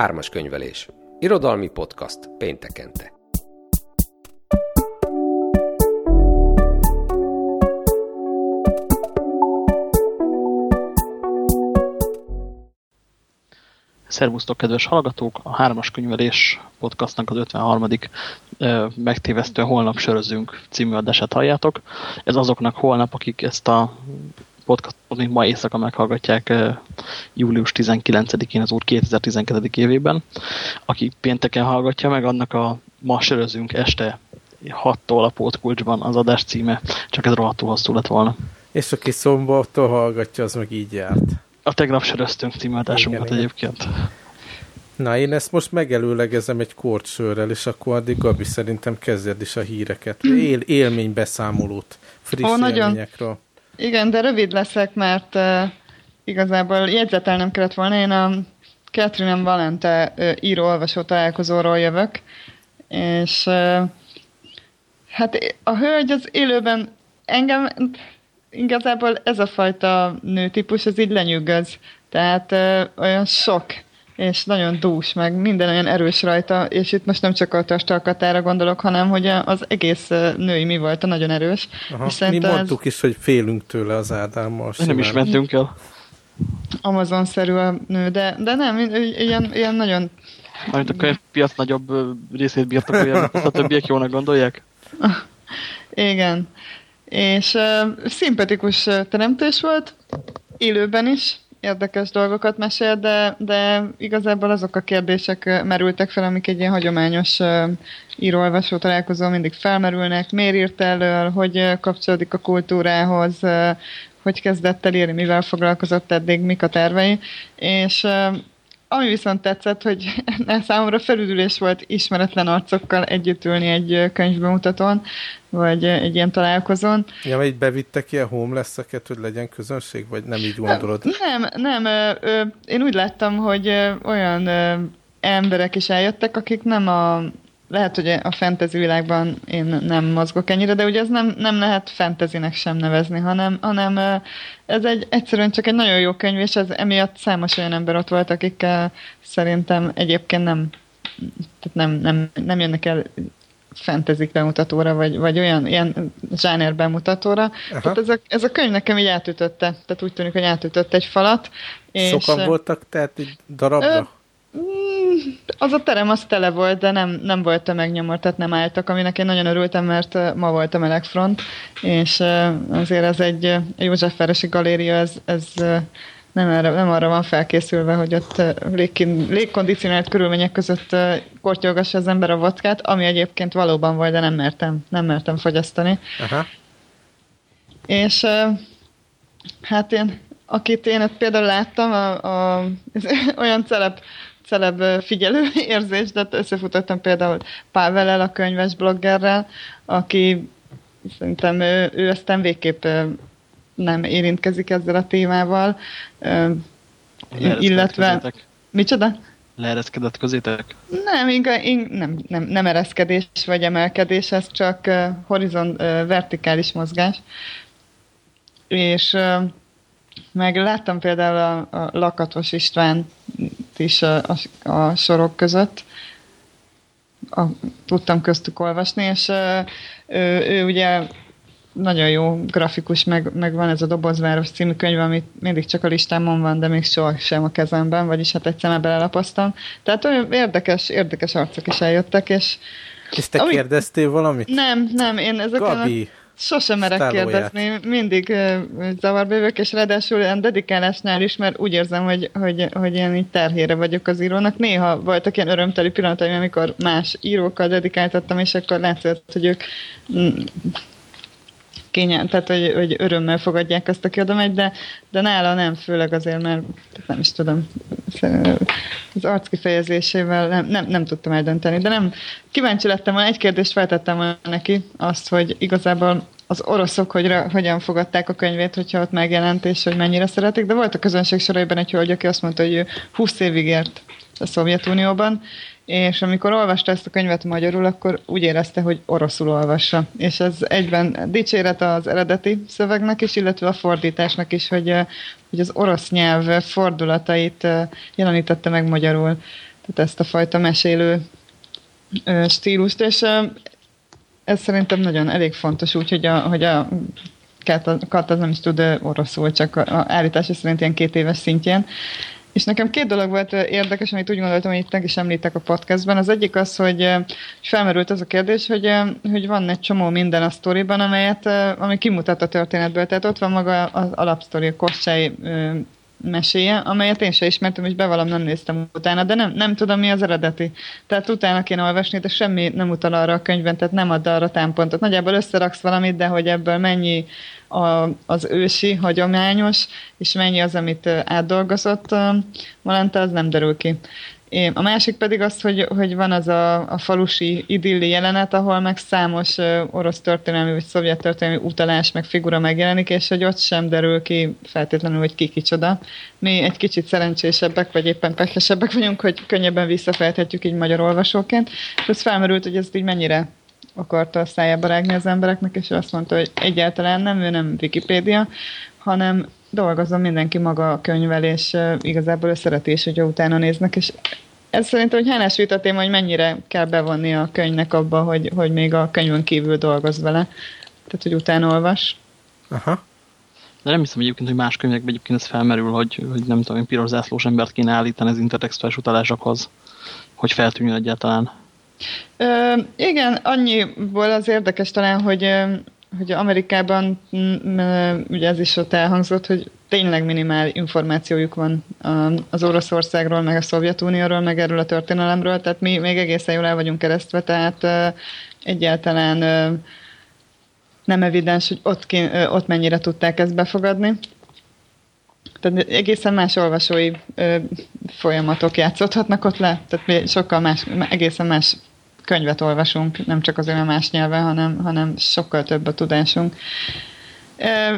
Ármas könyvelés. Irodalmi podcast péntekente. Szervusztok, kedves hallgatók! A Hármas Könyvelés podcastnak az 53. megtévesztően holnap sörözünk című adását halljátok. Ez azoknak holnap, akik ezt a podcastot még ma éjszaka meghallgatják július 19-én az úr 2012. évében. Aki pénteken hallgatja meg, annak a ma sörözünk este 6-tól a pótkulcsban az adás címe, csak ez rohadtul hosszú lett volna. És aki szombattól hallgatja, az meg így járt. A tegnap söröztünk című adásunkat egyébként. Na, én ezt most megelőlegezem egy kortsőrrel, és akkor addig Gabi szerintem kezdjed is a híreket. Él, élménybeszámolót, friss Ó. Nagyon igen, de rövid leszek, mert uh, igazából jegyzetel nem kellett volna. Én a Catherine Valente író-olvasó találkozóról jövök, és hát a hölgy az élőben engem igazából ez a fajta nőtípus, az így lenyűgöz. Tehát olyan sok és nagyon dús, meg minden olyan erős rajta, és itt most nem csak a tastalkatára gondolok, hanem hogy az egész női mi volt a nagyon erős. Aha, mi mondtuk ez... is, hogy félünk tőle az Ádámmal. Nem is mentünk el. Amazon-szerű a nő, de, de nem, ilyen, ilyen nagyon... Majd a könyvpiac nagyobb részét birtokolja, a többiek jónak gondolják? Igen. És uh, szimpatikus teremtés volt, élőben is, érdekes dolgokat mesél, de, de igazából azok a kérdések merültek fel, amik egy ilyen hagyományos író-olvasó találkozó mindig felmerülnek. Miért írt elől, hogy kapcsolódik a kultúrához, hogy kezdett el írni, mivel foglalkozott eddig, mik a tervei, és ami viszont tetszett, hogy számomra felüdülés volt ismeretlen arcokkal együtt ülni egy könyvbemutatón, vagy egy ilyen találkozón. Ja, vagy bevittek ilyen homeless-eket, hogy legyen közönség, vagy nem így gondolod? Nem, nem. Én úgy láttam, hogy olyan emberek is eljöttek, akik nem a lehet, hogy a fantasy világban én nem mozgok ennyire, de ugye ez nem, nem lehet fantasynek sem nevezni, hanem, hanem ez egy, egyszerűen csak egy nagyon jó könyv, és ez emiatt számos olyan ember ott volt, akik szerintem egyébként nem, tehát nem, nem, nem jönnek el fantasy bemutatóra, vagy, vagy olyan ilyen zsáner bemutatóra. Aha. Tehát ez a, ez a könyv nekem így átütötte. Tehát úgy tűnik, hogy átütött egy falat. Sokan és, voltak tehát így darabra? Ö, az a terem az tele volt, de nem, nem volt tömegnyomor, tehát nem álltak, aminek én nagyon örültem, mert ma volt a melegfront, és azért ez egy Józsefvárosi galéria, ez, ez nem, erre, nem arra van felkészülve, hogy ott légkondicionált körülmények között kortyolgassa az ember a vodkát, ami egyébként valóban volt, de nem mertem, nem mertem fogyasztani. Aha. És hát én, akit én ott például láttam, a, a, olyan celeb celeb figyelő érzés, de összefutottam például Pávelel, a könyves bloggerrel, aki szerintem ő, ő aztán végképp nem érintkezik ezzel a témával. Illetve... Közétek? Micsoda? Leereszkedett közétek? Nem, inkább, nem, nem, nem ereszkedés vagy emelkedés, ez csak uh, horizon, uh, vertikális mozgás. És uh, meg láttam például a, a Lakatos István is a, a, a sorok között. A, tudtam köztük olvasni, és ő, ő ugye nagyon jó grafikus, meg, meg van ez a Dobozváros című könyv, amit mindig csak a listámon van, de még soha sem a kezemben, vagyis hát egyszer belelapoztam. Tehát olyan érdekes, érdekes arcok is eljöttek, és... És te ami... kérdeztél valamit? Nem, nem, én ezeken Gabi. A Sosem merek kérdezni, mindig zavarba jövök, és ráadásul ilyen dedikálásnál is, mert úgy érzem, hogy, hogy, hogy én így terhére vagyok az írónak. Néha voltak ilyen örömteli pillanataim, amikor más írókkal dedikáltattam, és akkor látszott, hogy ők kényel, tehát hogy, hogy örömmel fogadják azt, aki oda megy, de, de nála nem, főleg azért, mert nem is tudom, az arc kifejezésével nem, nem, nem tudtam eldönteni, de nem, kíváncsi lettem volna, egy kérdést feltettem volna neki, azt, hogy igazából az oroszok hogy, hogyan fogadták a könyvét, hogyha ott megjelent, és hogy mennyire szeretik, de volt a közönség soraiban egy hölgy, aki azt mondta, hogy ő 20 évig ért a Szovjetunióban, és amikor olvasta ezt a könyvet magyarul, akkor úgy érezte, hogy oroszul olvassa. És ez egyben dicséret az eredeti szövegnek is, illetve a fordításnak is, hogy, hogy az orosz nyelv fordulatait jelenítette meg magyarul. tehát ezt a fajta mesélő stílust, és ez szerintem nagyon elég fontos, úgyhogy a, hogy a Kat az nem is tud oroszul, csak a állítása szerint ilyen két éves szintjén. És nekem két dolog volt érdekes, amit úgy gondoltam, hogy itt is említek a podcastban. Az egyik az, hogy felmerült az a kérdés, hogy, hogy van egy csomó minden a sztoriban, amelyet, ami kimutat a történetből. Tehát ott van maga az alapsztori, a Kossai meséje, amelyet én sem ismertem, és bevallom, nem néztem utána, de nem, nem tudom, mi az eredeti. Tehát utána kéne olvasni, de semmi nem utal arra a könyvben, tehát nem ad arra támpontot. Nagyjából összeraksz valamit, de hogy ebből mennyi a, az ősi, hagyományos, és mennyi az, amit átdolgozott Valente, az nem derül ki. A másik pedig az, hogy, hogy van az a, a falusi idilli jelenet, ahol meg számos orosz történelmi vagy szovjet történelmi utalás meg figura megjelenik, és hogy ott sem derül ki feltétlenül, hogy ki kicsoda. Mi egy kicsit szerencsésebbek, vagy éppen pehesebbek vagyunk, hogy könnyebben visszafejthetjük így magyar olvasóként. És az felmerült, hogy ez így mennyire akarta a szájába rágni az embereknek, és azt mondta, hogy egyáltalán nem, ő nem Wikipédia, hanem dolgozom mindenki maga a könyvvel, és igazából ő szereti is, hogyha utána néznek, és ez szerintem, hogy hálás vita téma, hogy mennyire kell bevonni a könyvnek abba, hogy, hogy még a könyvön kívül dolgoz vele. Tehát, hogy utána olvas. Aha. De nem hiszem egyébként, hogy más könyvekben egyébként ez felmerül, hogy, hogy nem tudom, piros zászlós embert kéne állítani az intertextuális utalásokhoz, hogy feltűnjön egyáltalán. Ö, igen, annyiból az érdekes talán, hogy hogy Amerikában ugye ez is ott elhangzott, hogy tényleg minimál információjuk van az Oroszországról, meg a Szovjetunióról, meg erről a történelemről, tehát mi még egészen jól el vagyunk keresztve, tehát egyáltalán nem evidens, hogy ott, ott mennyire tudták ezt befogadni. Tehát egészen más olvasói folyamatok játszódhatnak ott le, tehát sokkal más, egészen más könyvet olvasunk, nem csak azért a más nyelven, hanem, hanem sokkal több a tudásunk.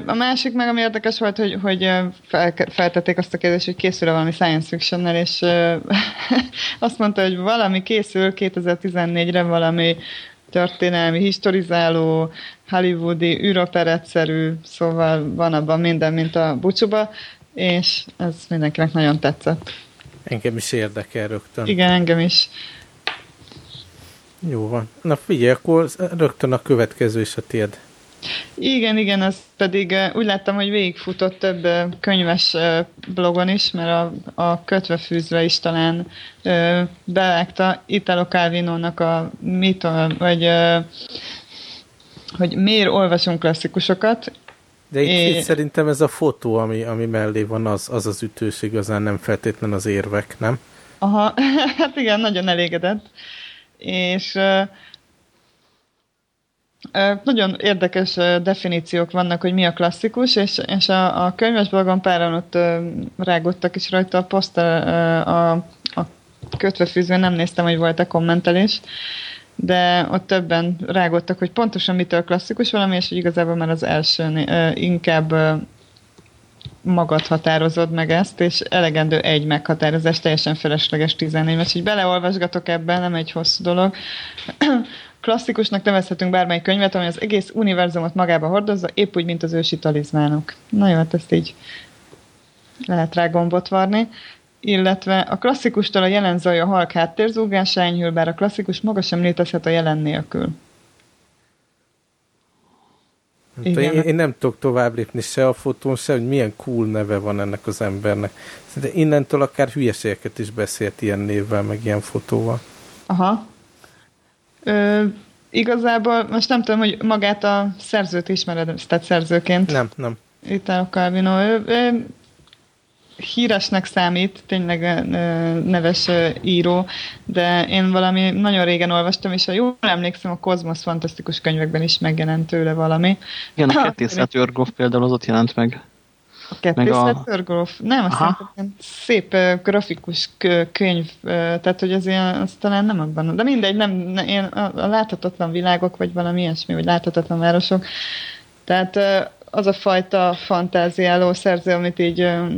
A másik meg, ami érdekes volt, hogy, hogy fel, feltették azt a kérdést, hogy készül -e valami science fiction és azt mondta, hogy valami készül 2014-re, valami történelmi, historizáló, hollywoodi, űroperetszerű, szóval van abban minden, mint a bucsuba, és ez mindenkinek nagyon tetszett. Engem is érdekel rögtön. Igen, engem is. Jó van. Na figyelj, akkor rögtön a következő is a tiéd. Igen, igen, az pedig úgy láttam, hogy végigfutott több könyves blogon is, mert a, a kötve is talán bevágta Italo Calvinónak a mit, vagy hogy miért olvasunk klasszikusokat. De itt, é... itt szerintem ez a fotó, ami, ami mellé van, az, az az ütős igazán, nem feltétlen az érvek, nem? Aha, hát igen, nagyon elégedett és nagyon érdekes definíciók vannak, hogy mi a klasszikus, és, és a, a könyves blogon páran ott rágottak is rajta a poszter, a, a kötvefűzőn nem néztem, hogy volt-e kommentelés, de ott többen rágottak, hogy pontosan mitől klasszikus valami, és hogy igazából már az első inkább magad határozod meg ezt, és elegendő egy meghatározás, teljesen felesleges 14, mert így beleolvasgatok ebben, nem egy hosszú dolog. Klasszikusnak nevezhetünk bármely könyvet, ami az egész univerzumot magába hordozza, épp úgy, mint az ősi talizmánok. Na jó, hát ezt így lehet rá gombot varni. Illetve a klasszikustól a jelen zaj a halk háttérzúgása enyhül, bár a klasszikus maga sem létezhet a jelen nélkül. Igen. Én, én nem tudok tovább lépni se a fotón, se, hogy milyen cool neve van ennek az embernek. De innentől akár hülyeségeket is beszélt ilyen névvel, meg ilyen fotóval. Aha. Ö, igazából most nem tudom, hogy magát a szerzőt ismered, tehát szerzőként. Nem, nem. Italo Calvino. Ő, ő, híresnek számít, tényleg neves író, de én valami nagyon régen olvastam, és ha jól emlékszem, a Kozmosz fantasztikus könyvekben is megjelent tőle valami. Igen, a kettészet Örgolf például az ott jelent meg. A kettészet a... Nem, azt mondtam, szép grafikus könyv, tehát hogy az ilyen, az talán nem abban, de mindegy, nem, én a, a láthatatlan világok, vagy valami ilyesmi, vagy láthatatlan városok, tehát az a fajta fantáziáló szerző, amit így a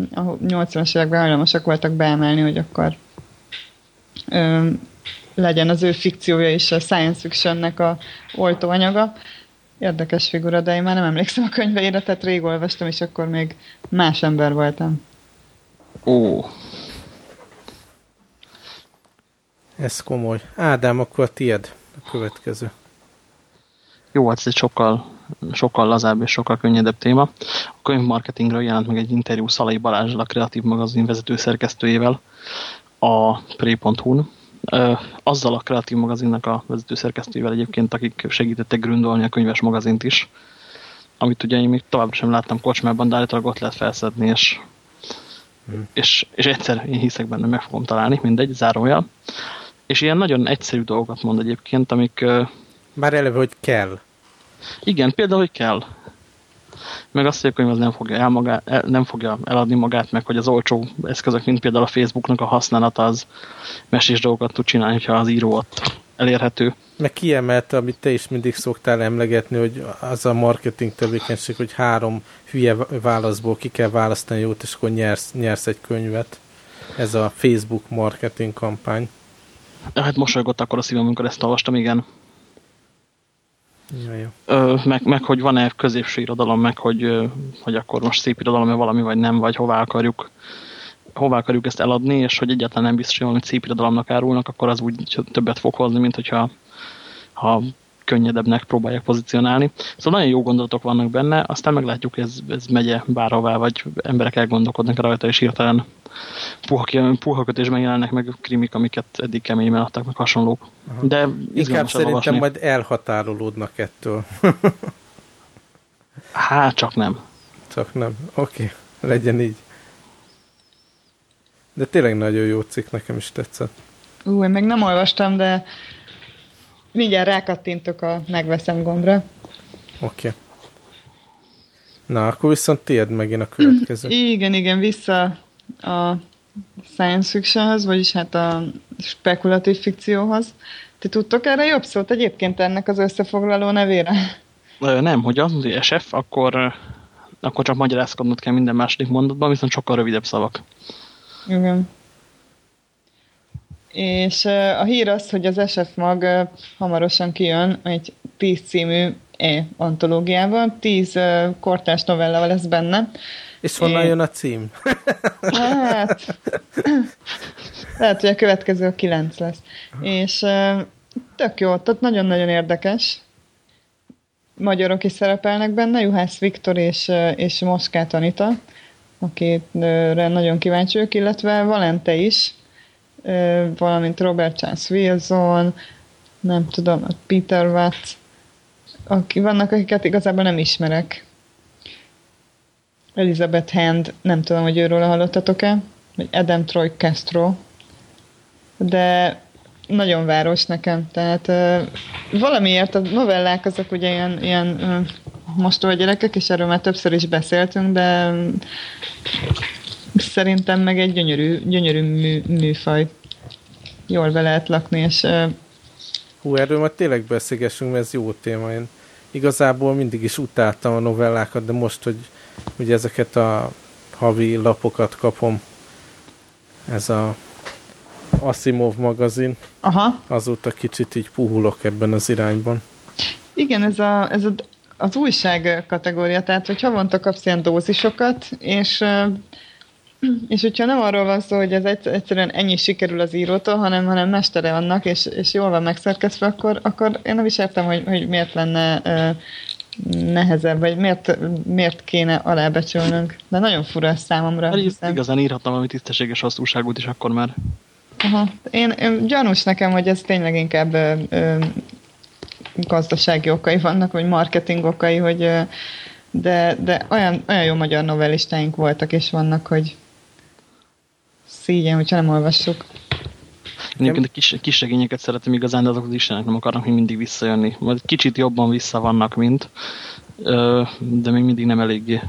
80-as években hajlamosak voltak beemelni, hogy akkor ö, legyen az ő fikciója is a science fictionnek a oltóanyaga. Érdekes figura, de én már nem emlékszem a könyveire, tehát rég olvastam, és akkor még más ember voltam. Ó. Ez komoly. Ádám, akkor tied a következő. Jó, hát ez egy sokkal, sokkal lazább és sokkal könnyedebb téma. A könyvmarketingről jelent meg egy interjú Szalai Balázsral, a Kreatív Magazin vezető szerkesztőjével a Pré.hu-n. Azzal a Kreatív Magazinnak a vezető szerkesztőjével egyébként, akik segítettek gründolni a könyves magazint is, amit ugye én még továbbra sem láttam kocsmában, de állítólag ott lehet felszedni, és, hmm. és, és egyszer én hiszek benne, meg fogom találni, mindegy, zárójel. És ilyen nagyon egyszerű dolgokat mond egyébként, amik... Már eleve, hogy kell. Igen, például, hogy kell. Meg azt, hogy a könyv az nem fogja, el magá, el, nem fogja eladni magát, meg hogy az olcsó eszközök, mint például a Facebooknak a használata, az mesés dolgokat tud csinálni, hogyha az író ott elérhető. Meg kiemelte, amit te is mindig szoktál emlegetni, hogy az a marketing tevékenység, hogy három hülye válaszból ki kell választani jót, és akkor nyersz, nyersz egy könyvet. Ez a Facebook marketing kampány. Hát mosolygott akkor a szívem, amikor ezt olvastam, igen. Ja, jó. Ö, meg, meg, hogy van-e középső irodalom, meg hogy, hogy akkor most szép irodalom-e valami, vagy nem, vagy hová akarjuk hová akarjuk ezt eladni, és hogy egyáltalán nem biztos, hogy valami szép irodalomnak árulnak, akkor az úgy többet fog hozni, mint hogyha ha könnyedebbnek próbálják pozícionálni. Szóval nagyon jó gondolatok vannak benne, aztán meglátjuk, ez, ez megye bárhová, vagy emberek elgondolkodnak rajta, és hirtelen puha, puha kötésben jelennek meg krimik, amiket eddig keményben adtak, meg hasonlók. Aha. De Inkább szerintem olvasni. majd elhatárolódnak ettől. hát, csak nem. Csak nem. Oké, okay. legyen így. De tényleg nagyon jó cikk, nekem is tetszett. Ú, én még nem olvastam, de mindjárt rákattintok a megveszem gombra. Oké. Okay. Na, akkor viszont tiéd megint a következő. Igen, igen, vissza a science fictionhoz, vagyis hát a spekulatív fikcióhoz. Ti tudtok erre jobb szót egyébként ennek az összefoglaló nevére? Nem, hogy az, hogy SF, akkor, akkor csak magyarázkodnod kell minden második mondatban, viszont sokkal rövidebb szavak. Igen. És a hír az, hogy az SF Mag hamarosan kijön egy 10 című E antológiával, 10 kortás novella lesz benne. És honnan é... jön a cím? Hát, lehet, hogy a következő a 9 lesz. És tök jó, tehát nagyon-nagyon érdekes. Magyarok is szerepelnek benne, Juhász Viktor és, és Moszkát Anita akire nagyon kíváncsi vagyok, illetve Valente is, valamint Robert Chance Wilson, nem tudom, Peter Watts, aki, vannak, akiket igazából nem ismerek. Elizabeth Hand, nem tudom, hogy őről hallottatok-e, vagy Adam Troy Castro, de nagyon város nekem, tehát uh, valamiért a novellák azok ugye ilyen, ilyen uh, mostoha gyerekek, és erről már többször is beszéltünk, de szerintem meg egy gyönyörű, gyönyörű mű, műfaj. Jól be lehet lakni, és... Hú, erről majd tényleg beszélgessünk, mert ez jó téma. Én igazából mindig is utáltam a novellákat, de most, hogy ugye ezeket a havi lapokat kapom, ez a Asimov magazin, Aha. azóta kicsit így puhulok ebben az irányban. Igen, ez a, ez a az újság kategória, tehát hogy havonta kapsz ilyen dózisokat, és és hogyha nem arról van szó, hogy ez egyszerűen ennyi sikerül az írótól, hanem, hanem mestere annak, és, és jól van megszerkesztve, akkor, akkor én nem is értem, hogy, hogy miért lenne uh, nehezebb, vagy miért, miért kéne alábecsülnünk. De nagyon fura ez számomra. Hát hiszen... igazán írhattam valami tisztességes újságot is akkor már. Aha. Én, én gyanús nekem, hogy ez tényleg inkább uh, gazdasági okai vannak, vagy marketing okai, hogy de, de olyan, olyan jó magyar novellistáink voltak és vannak, hogy szígyen, hogyha nem olvassuk. Én egyébként a kis, kis regényeket szeretem igazán, de azok az istenek nem akarnak még mindig visszajönni. Majd kicsit jobban vissza vannak, mint, de még mindig nem eléggé.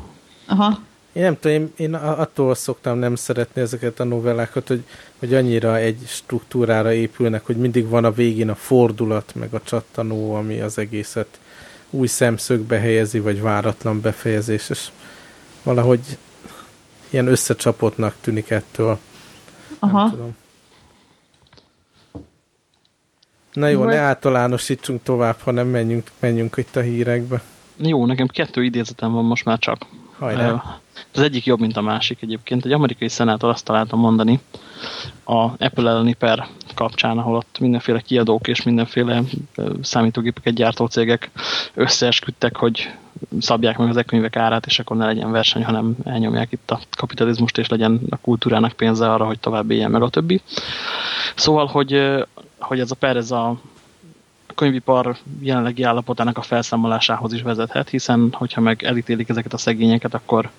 Aha. Én nem tudom, én, én attól szoktam nem szeretni ezeket a novellákat, hogy, hogy annyira egy struktúrára épülnek, hogy mindig van a végén a fordulat, meg a csattanó, ami az egészet új szemszögbe helyezi, vagy váratlan befejezés, és valahogy ilyen összecsapottnak tűnik ettől. Aha. Nem tudom. Na jó, ne általánosítsunk tovább, hanem menjünk, menjünk itt a hírekbe. Jó, nekem kettő idézetem van most már csak. Hajrá. Az egyik jobb, mint a másik egyébként. Egy amerikai szenátor azt találta mondani a Apple elleni per kapcsán, ahol ott mindenféle kiadók és mindenféle számítógépeket gyártó cégek összeesküdtek, hogy szabják meg az e-könyvek árát, és akkor ne legyen verseny, hanem elnyomják itt a kapitalizmust, és legyen a kultúrának pénze arra, hogy tovább éljen meg a többi. Szóval, hogy, hogy ez a per, ez a könyvipar jelenlegi állapotának a felszámolásához is vezethet, hiszen hogyha meg elítélik ezeket a szegényeket, akkor,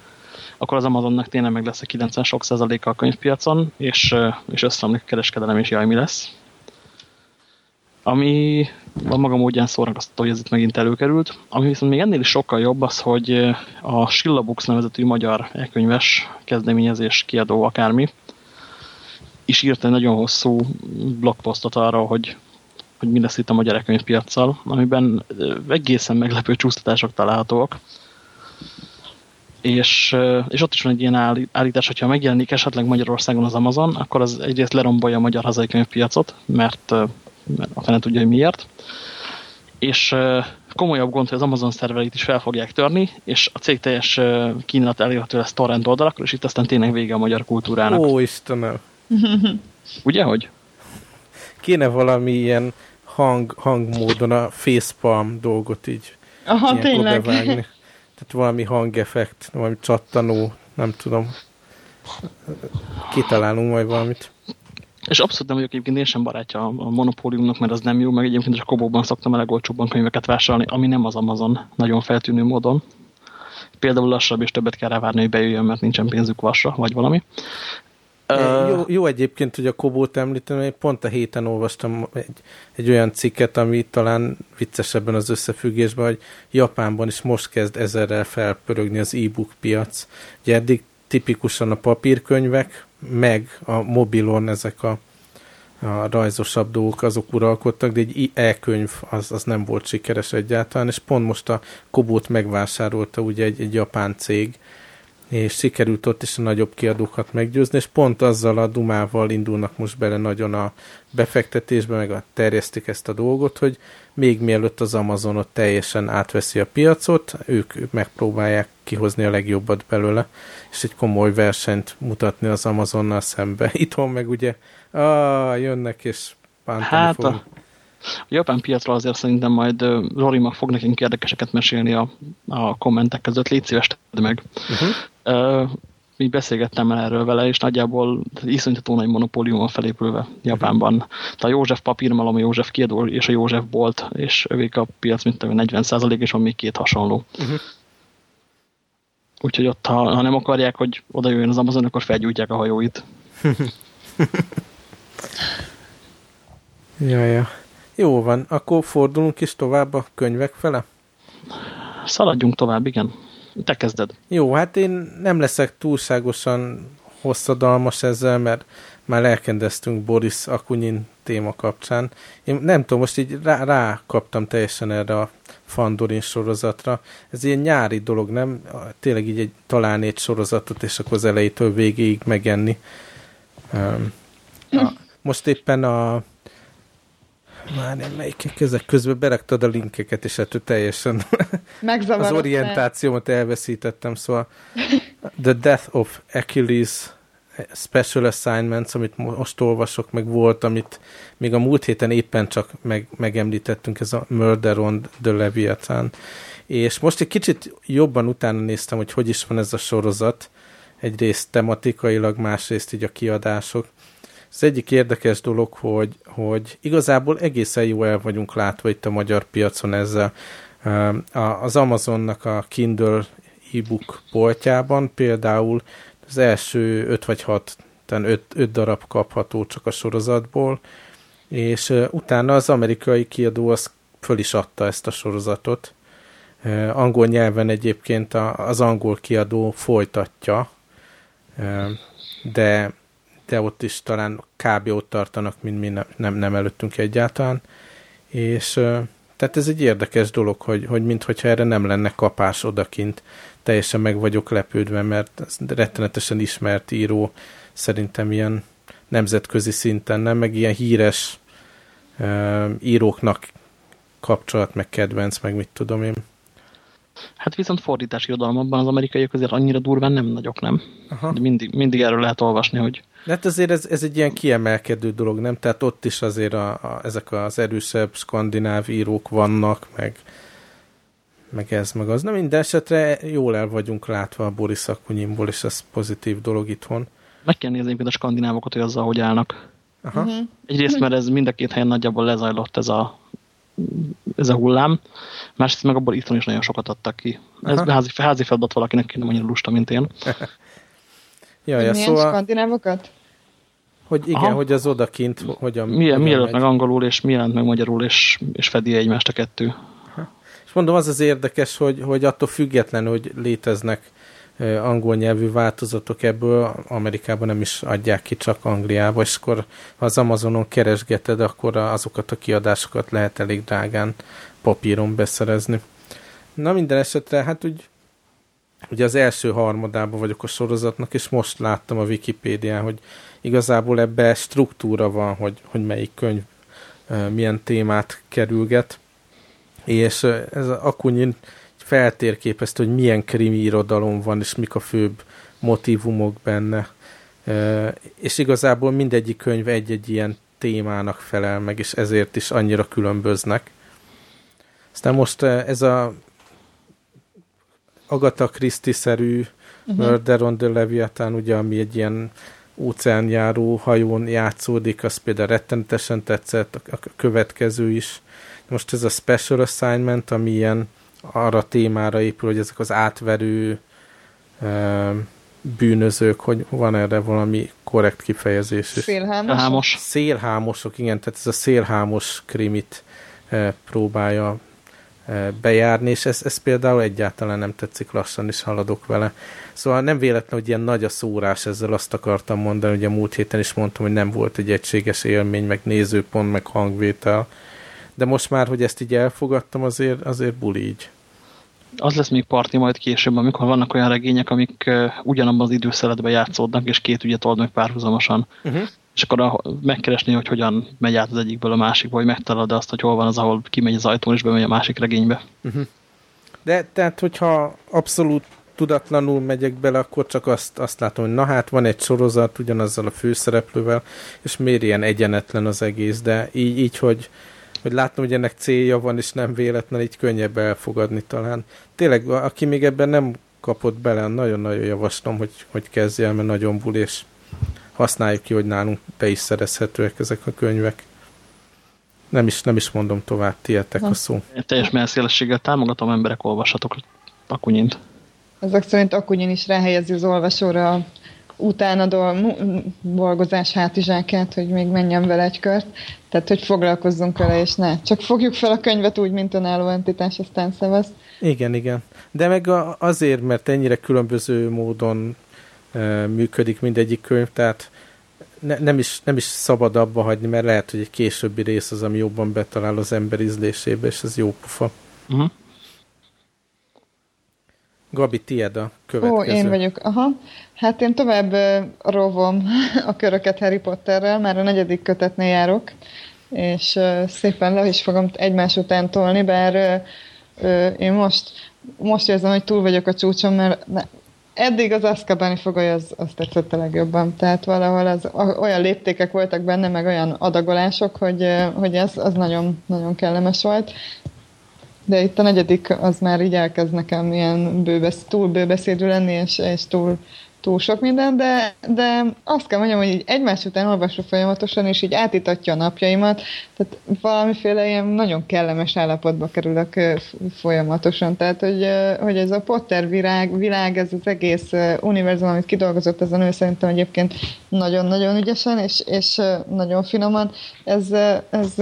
akkor az Amazonnak tényleg meg lesz a 90 sok százaléka a könyvpiacon, és, és összeomlik a kereskedelem, és jaj, mi lesz. Ami a maga módján szórakoztató, hogy ez itt megint előkerült. Ami viszont még ennél is sokkal jobb az, hogy a Shillabooks nevezetű magyar elkönyves kezdeményezés kiadó akármi, is írt egy nagyon hosszú blogposztot arra, hogy hogy mi lesz itt a magyar könyvpiacsal, amiben egészen meglepő csúsztatások találhatóak. És, és ott is van egy ilyen állítás, hogyha megjelenik esetleg Magyarországon az Amazon, akkor az egyrészt lerombolja a magyar hazai könyvpiacot, mert, mert a fene tudja, hogy miért. És komolyabb gond, hogy az Amazon szervereit is fel fogják törni, és a cég teljes kínálat elérhető lesz torrent oldalakra, és itt aztán tényleg vége a magyar kultúrának. Ó, Istenem! Ugye, hogy? Kéne valami ilyen hang, hangmódon a facepalm dolgot így Aha, tényleg. Bevágni. Tehát valami hangeffekt, valami csattanó, nem tudom. Kitalálunk majd valamit. És abszolút nem vagyok egyébként én sem barátja a monopóliumnak, mert az nem jó, meg egyébként a kobóban szoktam a legolcsóbban könyveket vásárolni, ami nem az Amazon nagyon feltűnő módon. Például lassabb és többet kell rávárni, hogy bejöjjön, mert nincsen pénzük vasra, vagy valami. Uh, jó, jó egyébként, hogy a Kobót említem, én pont a héten olvastam egy, egy olyan cikket, ami talán viccesebben az összefüggésben, hogy Japánban is most kezd ezerrel felpörögni az e-book piac. Ugye eddig tipikusan a papírkönyvek, meg a mobilon ezek a, a rajzosabb dolgok, azok uralkodtak, de egy e-könyv az, az nem volt sikeres egyáltalán, és pont most a Kobót megvásárolta ugye egy, egy japán cég, és sikerült ott is a nagyobb kiadókat meggyőzni, és pont azzal a dumával indulnak most bele nagyon a befektetésbe, meg a terjesztik ezt a dolgot, hogy még mielőtt az Amazonot teljesen átveszi a piacot, ők megpróbálják kihozni a legjobbat belőle, és egy komoly versenyt mutatni az Amazonnal szembe. Itthon meg ugye, ah, jönnek és pántani hát fogunk. A a japán piacra azért szerintem majd Rorima fog nekünk érdekeseket mesélni a, a kommentek között. Légy szíves, tedd meg. Uh, így beszélgettem el erről vele, és nagyjából iszonytató nagy monopólium van felépülve Japánban. Uh-huh. a József papírmalom, a József kiadó és a József bolt, és övék a piac mint 40 és van még két hasonló. Uh-huh. Úgyhogy ott, ha, ha nem akarják, hogy oda jöjjön az Amazon, akkor felgyújtják a hajóit. ja, ja. Jó van, akkor fordulunk is tovább a könyvek fele? Szaladjunk tovább, igen. Te kezded. Jó, hát én nem leszek túlságosan hosszadalmas ezzel, mert már elkendeztünk Boris Akunyin téma kapcsán. Én nem tudom, most így rá, rá kaptam teljesen erre a Fandorin sorozatra. Ez ilyen nyári dolog, nem? Tényleg így egy, találni egy sorozatot, és akkor az elejétől végéig megenni. Um, a, most éppen a már nem, melyik közek közben beraktad a linkeket, és hát teljesen az orientációmat elveszítettem, szóval The Death of Achilles Special Assignments, amit most olvasok, meg volt, amit még a múlt héten éppen csak meg, megemlítettünk, ez a Murder on the Leviathan. És most egy kicsit jobban utána néztem, hogy hogy is van ez a sorozat, egyrészt tematikailag, másrészt így a kiadások, az egyik érdekes dolog, hogy, hogy igazából egészen jó el vagyunk látva itt a magyar piacon ezzel. Az Amazonnak a Kindle e-book boltjában például az első öt vagy hat, tehát öt, öt darab kapható csak a sorozatból, és utána az amerikai kiadó az föl is adta ezt a sorozatot. Angol nyelven egyébként az angol kiadó folytatja, de de ott is talán kb. ott tartanak, mint mi nem, nem előttünk egyáltalán. És tehát ez egy érdekes dolog, hogy, hogy minthogyha erre nem lenne kapás odakint. Teljesen meg vagyok lepődve, mert ez rettenetesen ismert író szerintem ilyen nemzetközi szinten, nem, meg ilyen híres uh, íróknak kapcsolat, meg kedvenc, meg mit tudom én. Hát viszont fordítási irodalomban az amerikaiak azért annyira durván nem nagyok, nem? Aha. De mindig, mindig erről lehet olvasni, hogy Hát azért ez, ez egy ilyen kiemelkedő dolog, nem? Tehát ott is azért a, a, ezek az erősebb skandináv írók vannak, meg, meg ez, meg az. Na minden esetre jól el vagyunk látva a Boris Akunyimból, és ez pozitív dolog itthon. Meg kell nézni a skandinávokat, hogy azzal, hogy állnak. Aha. Uh-huh. Egyrészt, mert ez mind a két helyen nagyjából lezajlott ez a, ez a hullám, másrészt meg abból itthon is nagyon sokat adtak ki. Ez Aha. házi, házi feladat valakinek nem annyira lusta, mint én. ja, ja, szóval... skandinávokat? Hogy igen, Aha. hogy az odakint hogyan... Milyen, mielőtt meg angolul, és milyen meg magyarul, és, és fedi egymást a kettő. Aha. És mondom, az az érdekes, hogy, hogy attól független, hogy léteznek angol nyelvű változatok ebből Amerikában nem is adják ki, csak Angliába, és akkor ha az Amazonon keresgeted, akkor azokat a kiadásokat lehet elég drágán papíron beszerezni. Na minden esetre, hát úgy ugye az első harmadában vagyok a sorozatnak, és most láttam a Wikipédián, hogy igazából ebbe struktúra van, hogy, hogy melyik könyv milyen témát kerülget, és ez Akunyin feltérképezte, hogy milyen krimi irodalom van, és mik a főbb motivumok benne. És igazából mindegyik könyv egy-egy ilyen témának felel meg, és ezért is annyira különböznek. Aztán most ez a Agatha Christie-szerű uh-huh. Murder on the Leviathan, ugye, ami egy ilyen óceánjáró hajón játszódik, az például rettenetesen tetszett, a következő is. Most ez a Special Assignment, ami ilyen arra témára épül, hogy ezek az átverő e, bűnözők, hogy van erre valami korrekt kifejezés is. Szélhámosok? Szélhámosok, igen, tehát ez a szélhámos krimit e, próbálja bejárni, és ez, ez például egyáltalán nem tetszik, lassan is haladok vele. Szóval nem véletlen, hogy ilyen nagy a szórás, ezzel azt akartam mondani, hogy a múlt héten is mondtam, hogy nem volt egy egységes élmény, meg nézőpont, meg hangvétel, de most már, hogy ezt így elfogadtam, azért, azért buli így az lesz még parti majd később, amikor vannak olyan regények, amik uh, ugyanabban az időszeletben játszódnak, és két ügyet old meg párhuzamosan. Uh-huh. És akkor megkeresni, hogy hogyan megy át az egyikből a másikba, vagy megtalad azt, hogy hol van az, ahol kimegy az ajtón, és bemegy a másik regénybe. Uh-huh. De tehát, hogyha abszolút tudatlanul megyek bele, akkor csak azt, azt látom, hogy na hát van egy sorozat ugyanazzal a főszereplővel, és miért ilyen egyenetlen az egész, de így, így hogy hogy látom, hogy ennek célja van, és nem véletlen, így könnyebb elfogadni talán. Tényleg, aki még ebben nem kapott bele, nagyon-nagyon javaslom, hogy, hogy kezdje el, mert nagyon bul, és használjuk ki, hogy nálunk be is szerezhetőek ezek a könyvek. Nem is, nem is mondom tovább, tietek a szó. Teljes messzélességgel támogatom emberek, olvassatok Akunyint. Ezek szerint Akunyin is ráhelyezi az olvasóra a utána dolgozás hátizsákát, hogy még menjen vele egy kört. Tehát, hogy foglalkozzunk vele, és ne. Csak fogjuk fel a könyvet úgy, mint önálló entitás, aztán szevasz. Igen, igen. De meg azért, mert ennyire különböző módon működik mindegyik könyv, tehát ne, nem, is, nem is szabad abba hagyni, mert lehet, hogy egy későbbi rész az, ami jobban betalál az ember ízlésébe, és ez jó pufa. Uh-huh. Gabi, tiéd a következő. Ó, én vagyok. Aha. Hát én tovább rovom a köröket Harry Potterrel, már a negyedik kötetnél járok, és szépen le is fogom egymás után tolni, bár én most, most érzem, hogy túl vagyok a csúcson, mert eddig az Azkabani fogoly az, az tetszett a legjobban. Tehát valahol az, olyan léptékek voltak benne, meg olyan adagolások, hogy, hogy ez az nagyon, nagyon kellemes volt. De itt a negyedik az már így elkezd nekem ilyen bőbesz, túl bőbeszédű lenni, és, és túl, túl sok minden, de, de azt kell mondjam, hogy így egymás után olvasva folyamatosan, és így átítatja a napjaimat, tehát valamiféle ilyen nagyon kellemes állapotba kerülök folyamatosan, tehát hogy, hogy ez a Potter virág, világ, ez az egész univerzum, amit kidolgozott ez a nő, szerintem egyébként nagyon-nagyon ügyesen, és, és nagyon finoman, ez, ez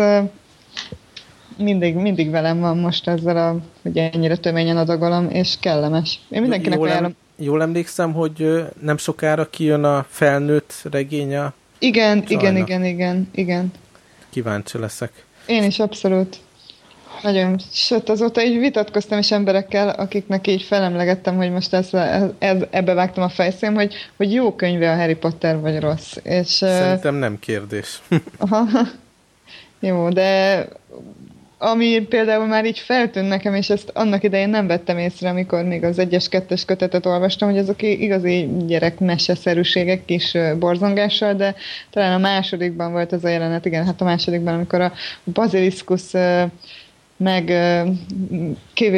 mindig, mindig velem van most ezzel, a, hogy ennyire töményen adagolom, és kellemes. Én mindenkinek jól, ajánlom. Jól emlékszem, hogy nem sokára kijön a felnőtt regénye. Igen, Csajna. igen, igen, igen, igen. Kíváncsi leszek. Én is abszolút. Nagyon. Sőt, azóta így vitatkoztam is emberekkel, akiknek így felemlegettem, hogy most ezt, ez, ebbe vágtam a fejszém, hogy, hogy jó könyve a Harry Potter, vagy rossz. És, Szerintem nem kérdés. Aha. Jó, de ami például már így feltűnt nekem, és ezt annak idején nem vettem észre, amikor még az egyes-kettes kötetet olvastam, hogy azok igazi gyerek meseszerűségek kis borzongással, de talán a másodikban volt ez a jelenet, igen, hát a másodikban, amikor a Basiliszkusz meg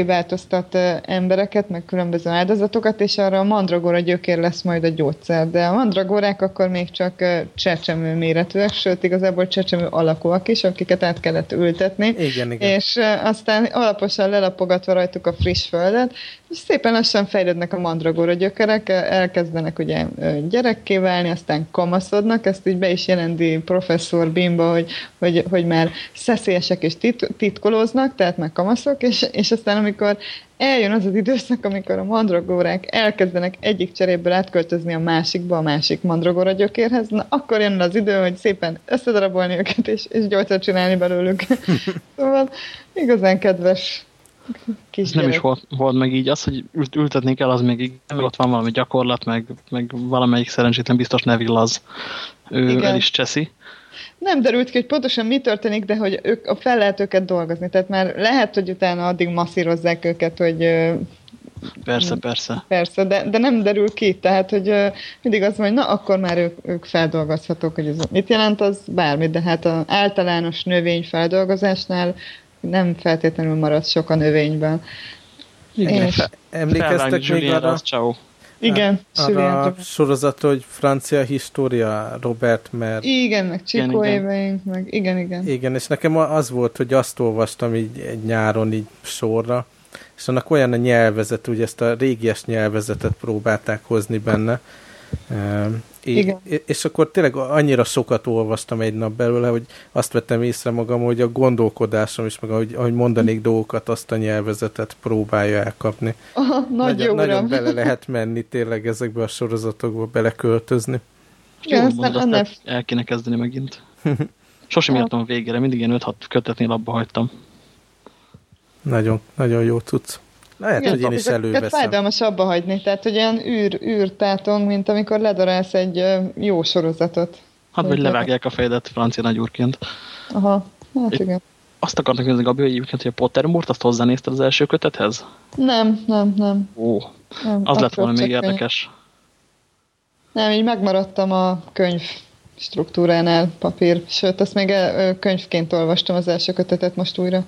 változtat embereket, meg különböző áldozatokat, és arra a mandragora gyökér lesz majd a gyógyszer. De a mandragorák akkor még csak csecsemő méretűek, sőt igazából csecsemő alakúak is, akiket át kellett ültetni. Igen, igen. És aztán alaposan lelapogatva rajtuk a friss földet, és szépen lassan fejlődnek a mandragora gyökerek, elkezdenek ugye gyerekké válni, aztán kamaszodnak, ezt így be is jelenti professzor Bimba, hogy, hogy, hogy már szeszélyesek és tit- titkolóznak, tehát már kamaszok, és, és aztán amikor eljön az az időszak, amikor a mandragórák elkezdenek egyik cseréből átköltözni a másikba, a másik mandragora gyökérhez, na akkor jön az idő, hogy szépen összedarabolni őket, és, és gyógyszert csinálni belőlük. szóval igazán kedves Kis nem is volt, volt meg így az, hogy ültetni kell, az még meg ott van valami gyakorlat, meg, meg valamelyik szerencsétlen biztos Neville az ő Igen. el is cseszi. Nem derült ki, hogy pontosan mi történik, de hogy ők, fel lehet őket dolgozni. Tehát már lehet, hogy utána addig masszírozzák őket, hogy Persze, persze. Persze, de, de nem derül ki, tehát, hogy mindig azt mondja, hogy na, akkor már ők, ők feldolgozhatók, hogy ez mit jelent, az bármi, de hát az általános növényfeldolgozásnál nem feltétlenül marad sok a növényben. Igen, és emlékeztek még arra? Ciao. Igen, arra a sorozat, hogy francia história, Robert Mer. Igen, meg Csikó éveink, meg igen, igen. Igen, és nekem az volt, hogy azt olvastam így egy nyáron így sorra, és annak olyan a nyelvezet, ugye ezt a régies nyelvezetet próbálták hozni benne, igen. És akkor tényleg annyira sokat olvastam egy nap belőle, hogy azt vettem észre magam, hogy a gondolkodásom is, meg ahogy, ahogy mondanék dolgokat, azt a nyelvezetet próbálja elkapni. Aha, nagy nagyon, nagyon bele lehet menni tényleg ezekbe a sorozatokba beleköltözni. Jó, ja, mondod, ennek... el kéne kezdeni megint. Sosem írtam a végére, mindig ilyen 5-6 kötetnél abba hagytam. Nagyon, nagyon jó tudsz. Lehet, Igen, hogy én is előveszem. fájdalmas abba hagyni, tehát hogy ilyen űr, űrtátong, mint amikor ledarálsz egy jó sorozatot. Hát, vagy levágják a fejedet francia nagyúrként. Aha, hát é, igen. Azt akarnak nézni, Gabi, hogy egyébként, hogy a Pottermore-t azt hozzánézted az első kötethez? Nem, nem, nem. Ó, nem, az lett volna még érdekes. Nem, így megmaradtam a könyv struktúránál papír, sőt, azt még könyvként olvastam az első kötetet most újra.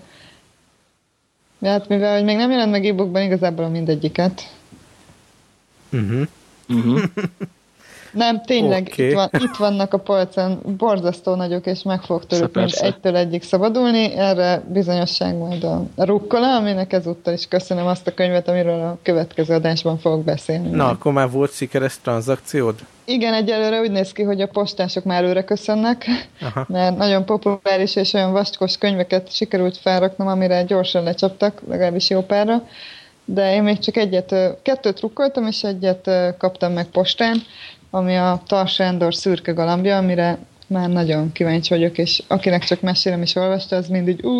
Hát mivel hogy még nem jelent meg e-bookban, igazából mindegyiket. Uh-huh. Uh-huh. Nem, tényleg, okay. itt, van, itt vannak a polcon, borzasztó nagyok, és meg fog tőlük mind egytől egyik szabadulni. Erre bizonyosság majd a, rukkola, aminek ezúttal is köszönöm azt a könyvet, amiről a következő adásban fogok beszélni. Na, akkor már volt sikeres tranzakciód? Igen, egyelőre úgy néz ki, hogy a postások már előre köszönnek, Aha. mert nagyon populáris és olyan vastkos könyveket sikerült felraknom, amire gyorsan lecsaptak, legalábbis jó párra. De én még csak egyet, kettőt rukkoltam, és egyet kaptam meg postán, ami a Tars Endor szürke galambja, amire már nagyon kíváncsi vagyok, és akinek csak mesélem és olvasta, az mindig ú,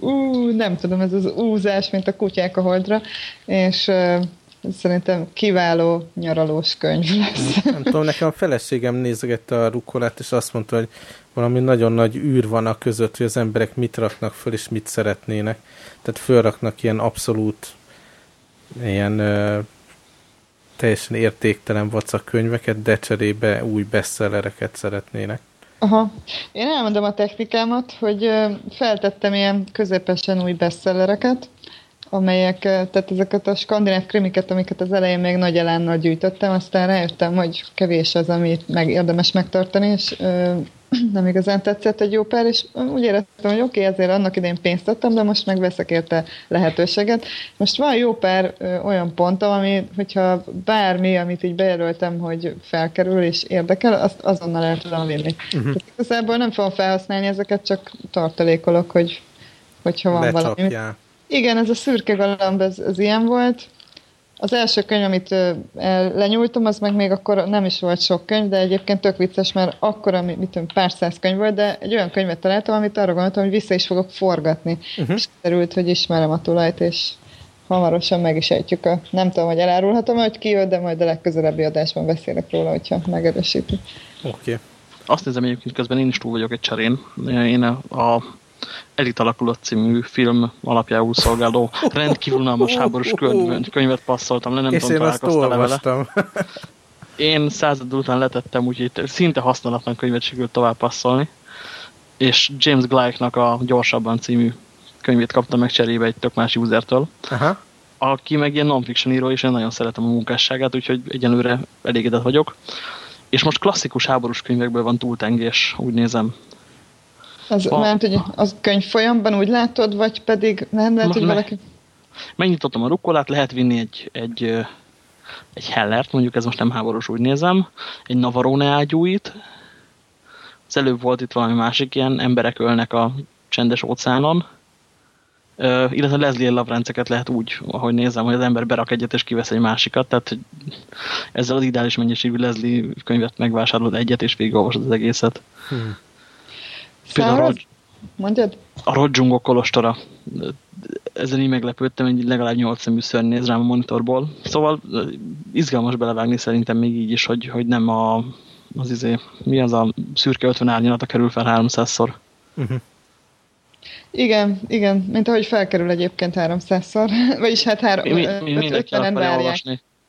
ú, nem tudom, ez az úzás, mint a kutyák a holdra, és Szerintem kiváló nyaralós könyv lesz. Nem tudom, nekem a feleségem nézegette a rukkolát, és azt mondta, hogy valami nagyon nagy űr van a között, hogy az emberek mit raknak föl, és mit szeretnének. Tehát fölraknak ilyen abszolút ilyen teljesen értéktelen vacak könyveket, de cserébe új bestsellereket szeretnének. Aha. Én elmondom a technikámat, hogy feltettem ilyen közepesen új bestsellereket, amelyek, tehát ezeket a skandináv krimiket, amiket az elején még nagy elánnal gyűjtöttem, aztán rájöttem, hogy kevés az, amit meg érdemes megtartani, és ö, nem igazán tetszett egy jó pár, és úgy éreztem, hogy oké, okay, ezért annak idén pénzt adtam, de most meg veszek érte lehetőséget. Most van jó pár ö, olyan pontom, ami, hogyha bármi, amit így bejelöltem, hogy felkerül és érdekel, azt azonnal el tudom vinni. Uh-huh. Tehát igazából nem fogom felhasználni ezeket, csak tartalékolok, hogy hogyha van Lecsapjál. valami. Igen, ez a szürke galamb, ez, ez ilyen volt. Az első könyv, amit el, lenyúltam, az meg még akkor nem is volt sok könyv, de egyébként tök vicces, mert akkor, amit mit tudom, pár száz könyv volt, de egy olyan könyvet találtam, amit arra gondoltam, hogy vissza is fogok forgatni. Uh-huh. És terült, hogy ismerem a tulajt, és hamarosan meg is ejtjük a... Nem tudom, hogy elárulhatom, hogy ki jött, de majd a legközelebbi adásban beszélek róla, hogyha megerősíti. Oké. Okay. Azt nézem egyébként közben én is túl vagyok egy cserén. Én a, a Elit alakulat című film alapjául szolgáló rendkívül unalmas háborús könyvet passzoltam le, nem És tudom, én azt olvastam. Én század után letettem, úgyhogy szinte használatlan könyvet sikerült tovább passzolni. És James Gleichnak a Gyorsabban című könyvét kaptam meg cserébe egy tök más usertől. Aha. Aki meg ilyen non-fiction író, és én nagyon szeretem a munkásságát, úgyhogy egyenlőre elégedett vagyok. És most klasszikus háborús könyvekből van túltengés, úgy nézem. Az, a... mert, hogy az könyv folyamban úgy látod, vagy pedig nem lehet, hogy valaki... Megnyitottam a rukkolát, lehet vinni egy, egy, egy hellert, mondjuk ez most nem háborús, úgy nézem, egy Navarone ágyúit, az előbb volt itt valami másik ilyen, emberek ölnek a csendes óceánon, Uh, illetve Leslie Lavrenceket lehet úgy, ahogy nézem, hogy az ember berak egyet és kivesz egy másikat, tehát ezzel az ideális mennyiségű Leslie könyvet megvásárolod egyet és végigolvasod az egészet. Hmm. Például a, Mondjad? a Rodjungok kolostora. Ezen így meglepődtem, hogy legalább nyolc szemű szörny néz rám a monitorból. Szóval izgalmas belevágni szerintem még így is, hogy, hogy nem a, az izé, mi az a szürke 50 árnyalata kerül fel 300-szor. Uh -huh. Igen, igen, mint ahogy felkerül egyébként 300-szor, vagyis hát három, mi, mi,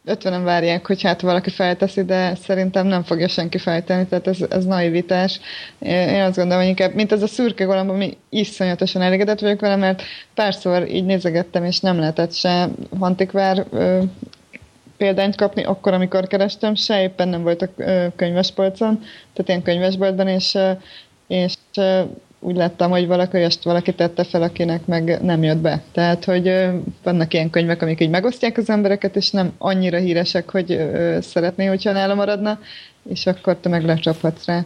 50-en várják. 50-en várják, hogy hát valaki felteszi, de szerintem nem fogja senki feltenni, tehát ez, ez naivitás. Én azt gondolom, hogy inkább, mint ez a szürke golomban, mi iszonyatosan elégedett vagyok vele, mert párszor így nézegettem, és nem lehetett se antikvár ö, példányt kapni, akkor, amikor kerestem, se éppen nem voltak könyvespolcon, tehát ilyen könyvesboltban, és, és úgy láttam, hogy valaki ezt valaki tette fel, akinek meg nem jött be. Tehát, hogy vannak ilyen könyvek, amik így megosztják az embereket, és nem annyira híresek, hogy szeretné, hogyha nála maradna, és akkor te meg lecsaphatsz rá.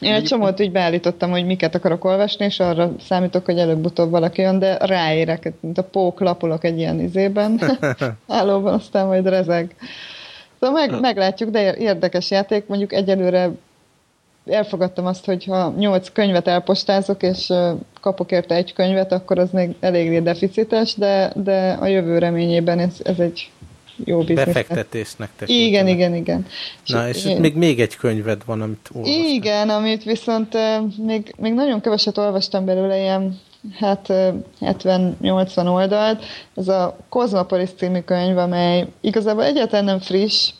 Én egy csomót így beállítottam, hogy miket akarok olvasni, és arra számítok, hogy előbb-utóbb valaki jön, de ráérek, mint a pók lapulok egy ilyen izében, állóban, aztán majd rezeg. Szóval meg, meglátjuk, de érdekes játék, mondjuk egyelőre elfogadtam azt, hogy ha nyolc könyvet elpostázok, és kapok érte egy könyvet, akkor az még eléggé deficites, de, de a jövő reményében ez, ez egy jó biznisz. Befektetésnek tekintenek. Igen, igen, igen. Na, és, és még, még egy könyved van, amit olvastam. Igen, amit viszont még, még nagyon keveset olvastam belőle, ilyen hát 70-80 oldalt. Ez a Cosmopolis című könyv, amely igazából egyáltalán nem friss,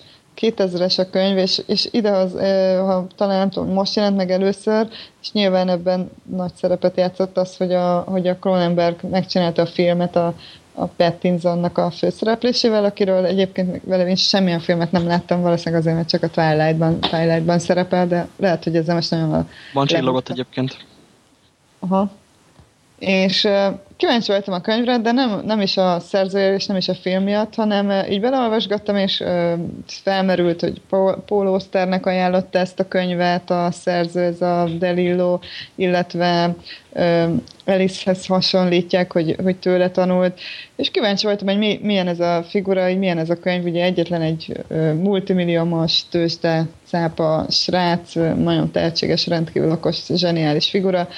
2000-es a könyv, és, és ide az, ha talán nem tudom, most jelent meg először, és nyilván ebben nagy szerepet játszott az, hogy a, hogy a Cronenberg megcsinálta a filmet a, a Pattinsonnak a főszereplésével, akiről egyébként vele én semmilyen filmet nem láttam, valószínűleg azért, mert csak a Twilight-ban, Twilight-ban szerepel, de lehet, hogy ez most nagyon. Van csillagot egyébként. Aha. És kíváncsi voltam a könyvre, de nem, nem is a szerzője és nem is a film miatt, hanem így beleolvasgattam, és felmerült, hogy Paul Osternek ajánlotta ezt a könyvet a szerző, ez a Delillo, illetve Alice-hez hasonlítják, hogy, hogy tőle tanult, és kíváncsi voltam, hogy mi, milyen ez a figura, hogy milyen ez a könyv, ugye egyetlen egy multimilliómos tőzsde cápa srác, nagyon tehetséges, rendkívül okos, zseniális figura,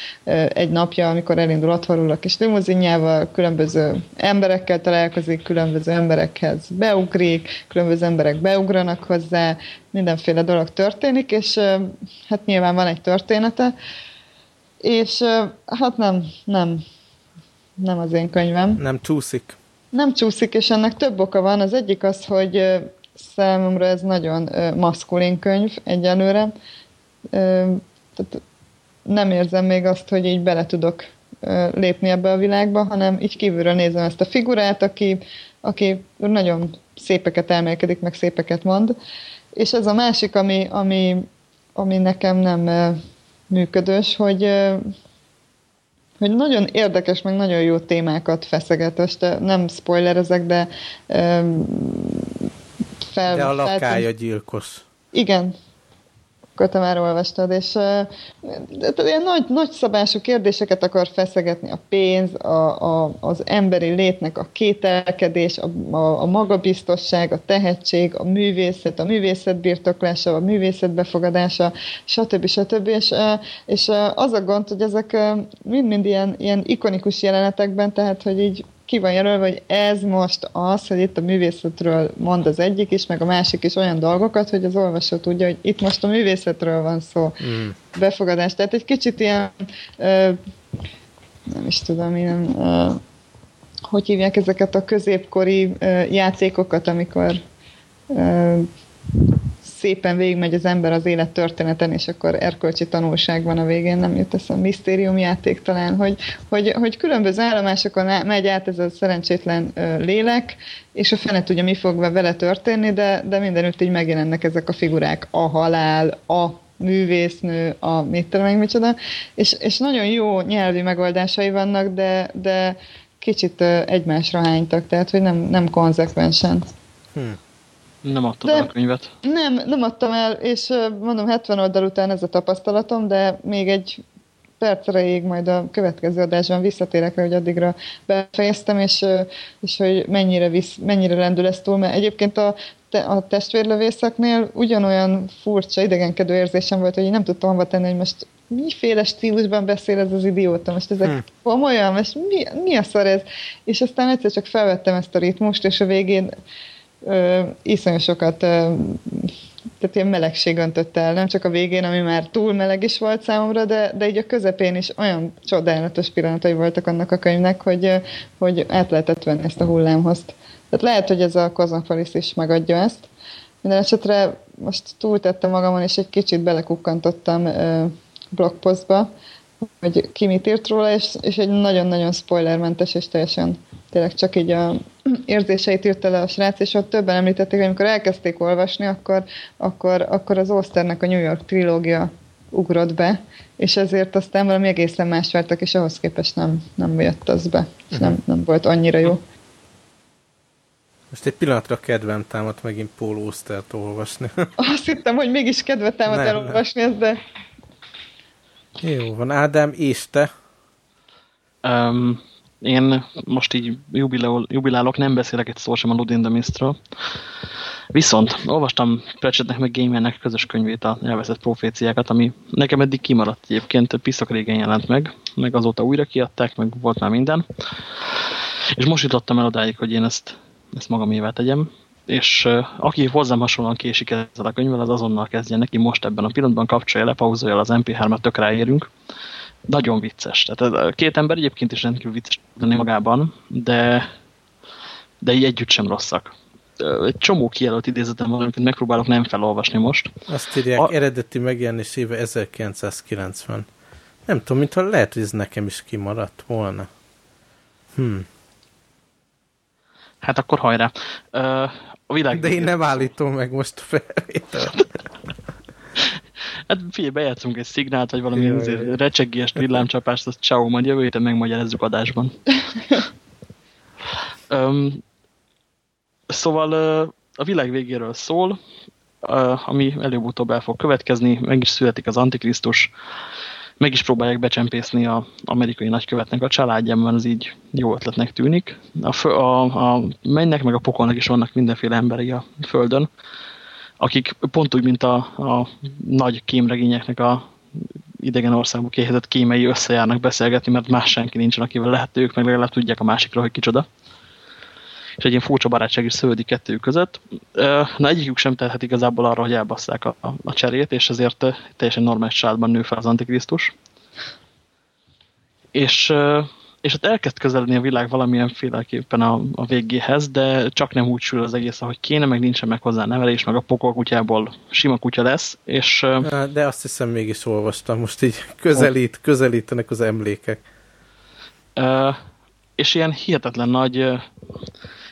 egy napja, amikor elindul otthonul a kis limuzinjával, különböző emberekkel találkozik, különböző emberekhez beugrik, különböző emberek beugranak hozzá, mindenféle dolog történik, és hát nyilván van egy története, és hát nem, nem, nem az én könyvem. Nem csúszik. Nem csúszik, és ennek több oka van. Az egyik az, hogy számomra ez nagyon maszkulin könyv egyelőre. Tehát nem érzem még azt, hogy így bele tudok lépni ebbe a világba, hanem így kívülről nézem ezt a figurát, aki, aki nagyon szépeket elmélkedik, meg szépeket mond. És ez a másik, ami, ami, ami nekem nem működős, hogy hogy nagyon érdekes, meg nagyon jó témákat feszeget. Most nem spoilerezek, de fel, De a lakája gyilkos. Igen, akkor te már olvastad, és uh, ilyen nagy, nagy szabású kérdéseket akar feszegetni, a pénz, a, a, az emberi létnek a kételkedés, a, a, a magabiztosság, a tehetség, a művészet, a művészet birtoklása, a művészet befogadása, stb. stb. És, uh, és uh, az a gond, hogy ezek mind-mind ilyen, ilyen ikonikus jelenetekben, tehát hogy így ki van jelölve, hogy ez most az, hogy itt a művészetről mond az egyik is, meg a másik is olyan dolgokat, hogy az olvasó tudja, hogy itt most a művészetről van szó. Mm. Befogadás. Tehát egy kicsit ilyen ö, nem is tudom, ilyen, uh, hogy hívják ezeket a középkori uh, játékokat, amikor uh, szépen végigmegy az ember az élet történeten, és akkor erkölcsi tanulság van a végén, nem jut eszem, misztériumjáték talán, hogy, hogy, hogy különböző állomásokon megy át ez a szerencsétlen lélek, és a fene tudja, mi fog vele történni, de, de mindenütt így megjelennek ezek a figurák, a halál, a művésznő, a mit tudom micsoda, és, és nagyon jó nyelvi megoldásai vannak, de, de kicsit egymásra hánytak, tehát hogy nem, nem konzekvensen. Hmm. Nem adtad de el a könyvet? Nem, nem adtam el, és mondom, 70 oldal után ez a tapasztalatom, de még egy perc erejéig majd a következő adásban visszatérek rá, hogy addigra befejeztem, és, és hogy mennyire, visz, mennyire lendül ez túl, mert egyébként a, a testvérlövészeknél ugyanolyan furcsa, idegenkedő érzésem volt, hogy én nem tudtam hova tenni, hogy most miféle stílusban beszél ez az idióta, most ezek hmm. komolyan, most mi, mi a szar ez? És aztán egyszer csak felvettem ezt a ritmust, és a végén ö, sokat ö, tehát ilyen melegség öntött el, nem csak a végén, ami már túl meleg is volt számomra, de, de így a közepén is olyan csodálatos pillanatai voltak annak a könyvnek, hogy, hogy át lehetett venni ezt a hullámhozt. Tehát lehet, hogy ez a Kozmopolis is megadja ezt. Minden esetre most túltettem magamon, és egy kicsit belekukkantottam blogpostba, hogy ki mit írt róla, és, és egy nagyon-nagyon spoilermentes, és teljesen tényleg csak így a érzéseit írta le a srác, és ott többen említették, hogy amikor elkezdték olvasni, akkor, akkor, akkor az Osternek a New York trilógia ugrott be, és ezért aztán valami egészen más vártak, és ahhoz képest nem, nem jött az be, és nem, nem volt annyira jó. Most egy pillanatra kedvem támadt megint Paul Ostert olvasni. Azt hittem, hogy mégis kedvet támad elolvasni ezt, de... Jó van, Ádám, és te? Um, én most így jubilál, jubilálok, nem beszélek egy szó sem a Ludin. Viszont olvastam Pratchettnek meg Gamernek közös könyvét, a elveszett proféciákat, ami nekem eddig kimaradt egyébként, piszak régen jelent meg, meg azóta újra kiadták, meg volt már minden. És most jutottam el odáig, hogy én ezt, ezt magamévá tegyem, és uh, aki hozzám hasonlóan késik ezzel a könyvvel, az azonnal kezdje neki most ebben a pillanatban, kapcsolja le, pauzolja az MP3-at, tök ráérünk nagyon vicces. Tehát a két ember egyébként is rendkívül vicces magában, de, de így együtt sem rosszak. Egy csomó kijelölt idézetem van, amit megpróbálok nem felolvasni most. Azt írják, a... eredeti megjelenés éve 1990. Nem tudom, mintha lehet, hogy ez nekem is kimaradt volna. Hm. Hát akkor hajrá. A világ De én nem állítom meg most a felvételt. Hát figyelj, bejátszunk egy szignált, vagy valami azért recseggies villámcsapást, azt ciao, majd jövő héten megmagyarázzuk adásban. um, szóval a világ végéről szól, ami előbb-utóbb el fog következni, meg is születik az Antikrisztus, meg is próbálják becsempészni a amerikai nagykövetnek a családjában, az így jó ötletnek tűnik. A, a, a mennek meg a pokolnak is vannak mindenféle emberi a földön, akik pont úgy, mint a, a nagy kémregényeknek a idegen országból kéhetett kémei összejárnak beszélgetni, mert más senki nincsen, akivel lehet ők, meg legalább tudják a másikra, hogy kicsoda. És egy ilyen furcsa barátság is sződik kettőjük között. Na egyikük sem tehet igazából arra, hogy elbasszák a, a cserét, és ezért teljesen normális családban nő fel az Antikrisztus. És és ott elkezd közeledni a világ valamilyen féleképpen a, a végéhez, de csak nem úgy sül az egész, ahogy kéne, meg nincsen meg hozzá nevelés, meg a pokol kutyából sima kutya lesz, és... De azt hiszem mégis olvastam, most így közelít, közelítenek az emlékek. És ilyen hihetetlen nagy,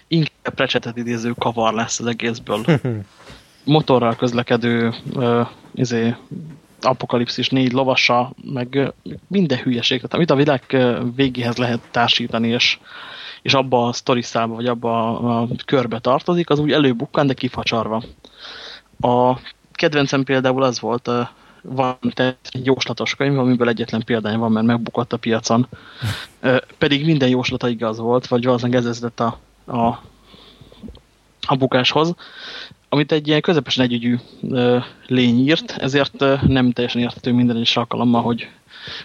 inkább precsetet idéző kavar lesz az egészből. Motorral közlekedő izé, apokalipszis négy lovasa, meg minden hülyeség, tehát amit a világ végéhez lehet társítani, és, és abba a sztoriszába, vagy abba a, a körbe tartozik, az úgy előbukkan, de kifacsarva. A kedvencem például az volt, van egy jóslatos könyv, amiből egyetlen példány van, mert megbukott a piacon. Pedig minden jóslata igaz volt, vagy valószínűleg ez a, a, a bukáshoz amit egy ilyen közepesen együgyű lény írt, ezért nem teljesen érthető minden egyes alkalommal, hogy,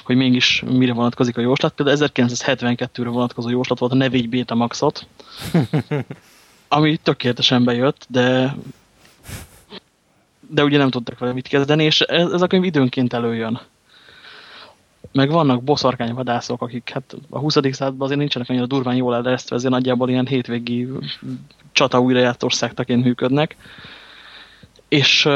hogy mégis mire vonatkozik a jóslat. Például 1972-re vonatkozó jóslat volt a Ne végy Beta Maxot, ami tökéletesen bejött, de de ugye nem tudtak vele mit kezdeni, és ez, ez a könyv időnként előjön. Meg vannak boszorkányvadászok, akik hát a 20. században azért nincsenek annyira durván jól eleresztve, ezért nagyjából ilyen hétvégi csata újrajátországtaként működnek. És,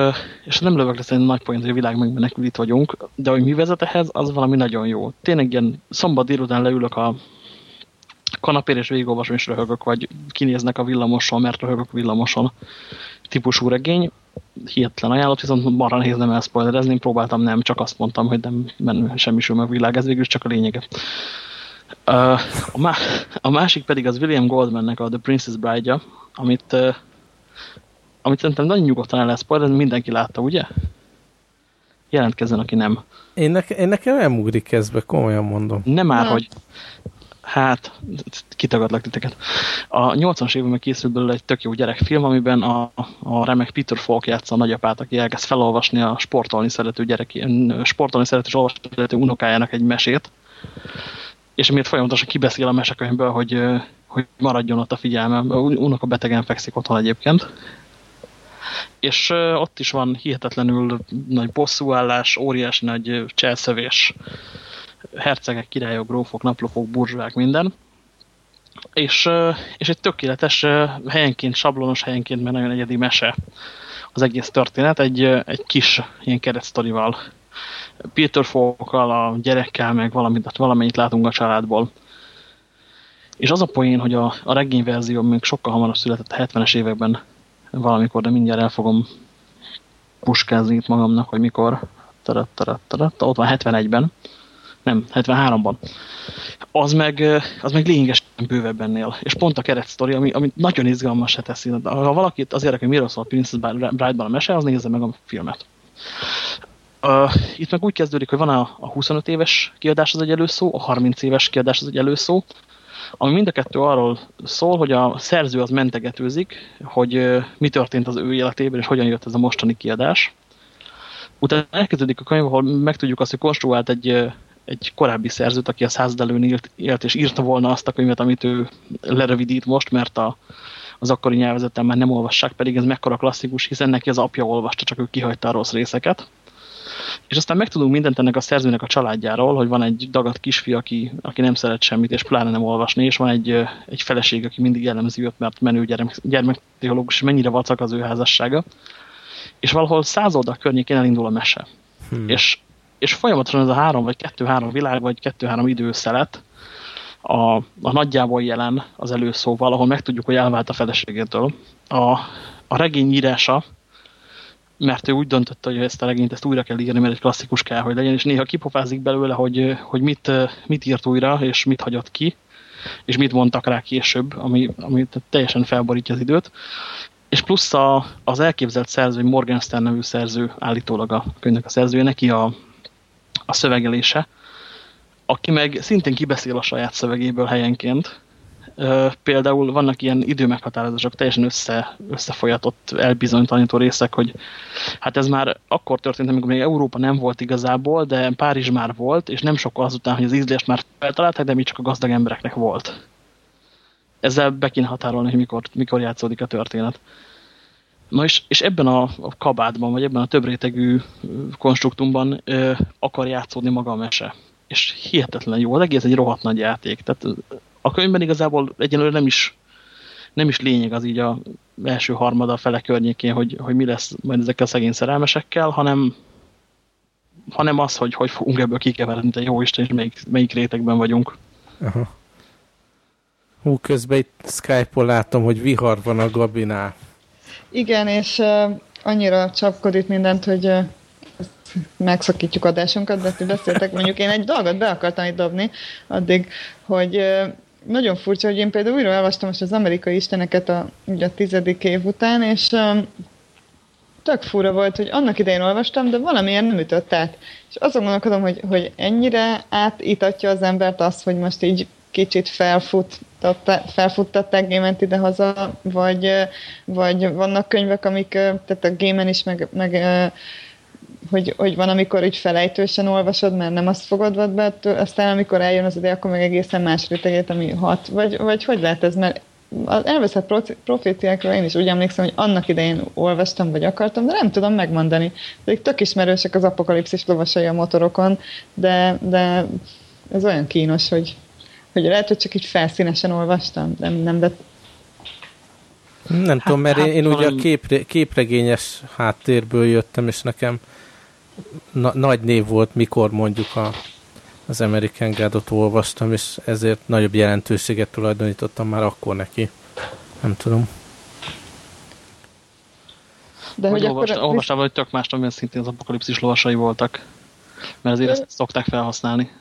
és nem lövök lesz egy nagy point, hogy a világ megmenekül itt vagyunk, de hogy mi vezet ehhez, az valami nagyon jó. Tényleg ilyen szombat délután leülök a kanapér és végigolvasom és röhögök, vagy kinéznek a villamoson, mert röhögök villamoson típusú regény. Hihetlen ajánlott, viszont marra nehéz nem elszpoilerezni, én próbáltam nem, csak azt mondtam, hogy nem menő semmisül meg világ, ez végül csak a lényege. A, a másik pedig az William Goldmannek a The Princess Bride-ja, amit, amit szerintem nagyon nyugodtan el lesz mindenki látta, ugye? Jelentkezzen, aki nem. Én, neke, én nekem nem ugrik ezbe, komolyan mondom. Nem már, hogy hát kitagadlak titeket. A 80-as években készült belőle egy tök jó gyerekfilm, amiben a, a remek Peter Falk játsza a nagyapát, aki elkezd felolvasni a sportolni szerető gyerek, sportolni szerető és olvasni szerető unokájának egy mesét, és amiért folyamatosan kibeszél a mesekönyvből, hogy, hogy maradjon ott a figyelme. Unoka betegen fekszik otthon egyébként. És ott is van hihetetlenül nagy bosszúállás, óriási nagy cselszövés, hercegek, királyok, grófok, naplopok, burzsák, minden. És, és egy tökéletes, helyenként sablonos, helyenként, mert nagyon egyedi mese az egész történet, egy, egy kis ilyen keresztorival. Peter Falkkal, a gyerekkel, meg valamit, valamennyit látunk a családból. És az a poén, hogy a, a regényverzió még sokkal hamarabb született a 70-es években valamikor, de mindjárt el fogom puskázni itt magamnak, hogy mikor. Tarat, tarat, tarat, ott van 71-ben nem, 73-ban. Az meg, az meg lényegesen bővebb ennél. És pont a sztori, ami, ami nagyon izgalmas se teszi. Ha valakit azért, hogy miről szól a Princess Bride-ban a mese, az nézze meg a filmet. Uh, itt meg úgy kezdődik, hogy van a, a 25 éves kiadás az egy előszó, a 30 éves kiadás az egy előszó, ami mind a kettő arról szól, hogy a szerző az mentegetőzik, hogy uh, mi történt az ő életében, és hogyan jött ez a mostani kiadás. Utána elkezdődik a könyv, ahol megtudjuk azt, hogy konstruált egy, egy korábbi szerzőt, aki a század előn élt, élt, és írta volna azt a könyvet, amit ő lerövidít most, mert a, az akkori nyelvezeten már nem olvassák, pedig ez mekkora klasszikus, hiszen neki az apja olvasta, csak ő kihagyta a rossz részeket. És aztán megtudunk mindent ennek a szerzőnek a családjáról, hogy van egy dagat kisfi, aki, aki nem szeret semmit, és pláne nem olvasni, és van egy, egy feleség, aki mindig jellemzi őt, mert menő gyermek, gyermekpszichológus, és mennyire vacak az ő házassága. És valahol száz oldal környékén elindul a mese. Hmm. És és folyamatosan ez a három, vagy kettő-három világ, vagy kettő-három időszelet a, a nagyjából jelen az előszóval, ahol megtudjuk, hogy elvált a feleségétől. A, a regény írása, mert ő úgy döntötte, hogy ezt a regényt ezt újra kell írni, mert egy klasszikus kell, hogy legyen, és néha kipofázik belőle, hogy, hogy mit, mit írt újra, és mit hagyott ki, és mit mondtak rá később, ami, ami teljesen felborítja az időt. És plusz a, az elképzelt szerző, Morgenstern nevű szerző, állítólag a könyvnek a szerzője, neki a, a szövegelése, aki meg szintén kibeszél a saját szövegéből helyenként. Például vannak ilyen időmeghatározások, teljesen össze, összefolyatott, elbizonytalanító részek, hogy hát ez már akkor történt, amikor még Európa nem volt igazából, de Párizs már volt, és nem sokkal azután, hogy az ízlést már feltalálták, de még csak a gazdag embereknek volt. Ezzel be kéne határolni, hogy mikor, mikor játszódik a történet. Na és, és ebben a, kabátban, vagy ebben a több rétegű konstruktumban ö, akar játszódni maga a mese. És hihetetlen jó, az egész egy rohadt nagy játék. Tehát a könyvben igazából egyenlőre nem is, nem is lényeg az így a első harmada fele környékén, hogy, hogy mi lesz majd ezekkel a szegény szerelmesekkel, hanem, hanem az, hogy hogy fogunk ebből kikeverni, mint egy jó Isten, és melyik, melyik rétegben vagyunk. Aha. Hú, közben itt Skype-on látom, hogy vihar van a Gabinál. Igen, és annyira csapkodik mindent, hogy megszakítjuk adásunkat, de ti beszéltek, mondjuk én egy dolgot be akartam itt dobni addig, hogy nagyon furcsa, hogy én például újra elvastam most az amerikai isteneket a, ugye a tizedik év után, és tök fura volt, hogy annak idején olvastam, de valamiért nem ütött át. És azon gondolkodom, hogy, hogy ennyire átítatja az embert azt, hogy most így kicsit felfuttatták gément idehaza, vagy, vagy vannak könyvek, amik, tehát a gémen is, meg, meg hogy, hogy van, amikor így felejtősen olvasod, mert nem azt fogadod be, aztán amikor eljön az ide, akkor meg egészen más rétegét, ami hat, vagy, vagy hogy lehet ez, mert az elveszett proféciákról én is úgy emlékszem, hogy annak idején olvastam, vagy akartam, de nem tudom megmondani. Pedig tök ismerősek az apokalipszis lovasai a motorokon, de, de ez olyan kínos, hogy, hogy lehet, hogy csak így felszínesen olvastam, nem, nem de nem hát, tudom, mert hát, én, én ugye a képre, képregényes háttérből jöttem, és nekem na, nagy név volt, mikor mondjuk a, az American God-ot olvastam, és ezért nagyobb jelentőséget tulajdonítottam már akkor neki. Nem tudom. De hogy, hogy olvast, akkor... olvastál, hogy tök más, amilyen szintén az apokalipszis lovasai voltak. Mert azért ezt szokták felhasználni.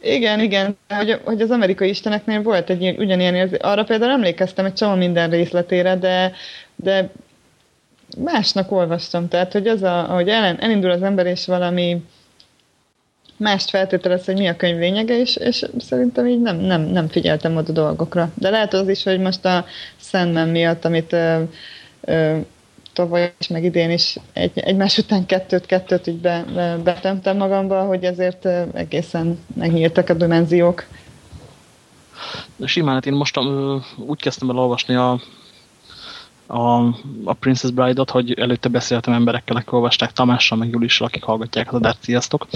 Igen, igen, hogy, hogy az amerikai isteneknél volt egy ugyanilyen, arra például emlékeztem egy csomó minden részletére, de, de másnak olvastam, tehát hogy az, a, ahogy ellen, elindul az ember és valami mást feltételez, hogy mi a könyv lényege, és, és szerintem így nem, nem, nem figyeltem oda dolgokra. De lehet az is, hogy most a Sandman miatt, amit ö, ö, tavaly is, meg idén is egy, egymás után kettőt-kettőt így be, be, betemtem magamba, hogy ezért egészen megnyíltak a dimenziók. Simán, hát én most úgy kezdtem el olvasni a, a, a Princess Bride-ot, hogy előtte beszéltem emberekkel, akik olvasták Tamással, meg Julissal, akik hallgatják az adást, sziasztok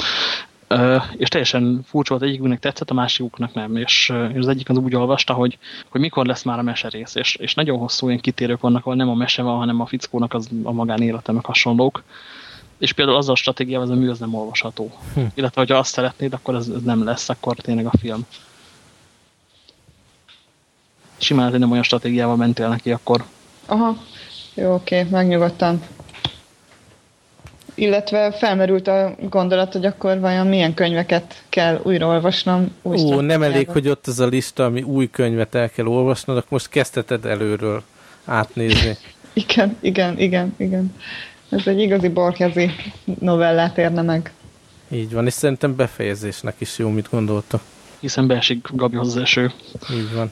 és teljesen furcsa volt, egyikünknek tetszett, a másikuknak nem, és, és az egyik az úgy olvasta, hogy, hogy mikor lesz már a meserész, és, és nagyon hosszú ilyen kitérők vannak, ahol nem a mese van, hanem a fickónak az, a magánélete, meg hasonlók, és például azzal a stratégiával az a mű az nem olvasható. Hm. Illetve, hogyha azt szeretnéd, akkor ez, ez nem lesz, akkor tényleg a film. Simán, hogy nem olyan stratégiával mentél neki, akkor... Aha, jó, oké, megnyugodtam illetve felmerült a gondolat, hogy akkor vajon milyen könyveket kell újraolvasnom. Új Ó, nem elég, hogy ott az a lista, ami új könyvet el kell olvasnod, akkor most kezdheted előről átnézni. igen, igen, igen, igen. Ez egy igazi borkezi novellát érne meg. Így van, és szerintem befejezésnek is jó, mit gondolta. Hiszen beesik Gabihoz az eső. Így van.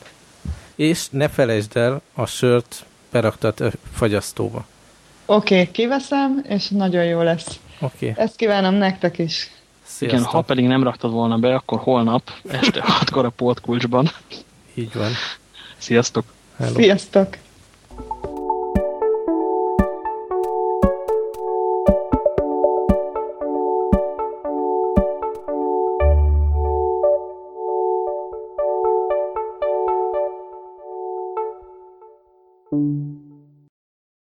És ne felejtsd el a sört beraktat a fagyasztóba. Oké, okay, kiveszem, és nagyon jó lesz. Oké. Okay. Ezt kívánom nektek is. Sziasztok. Igen, ha pedig nem raktad volna be, akkor holnap este 6-kor a pótkulcsban. Így van. Sziasztok! Hello. Sziasztok!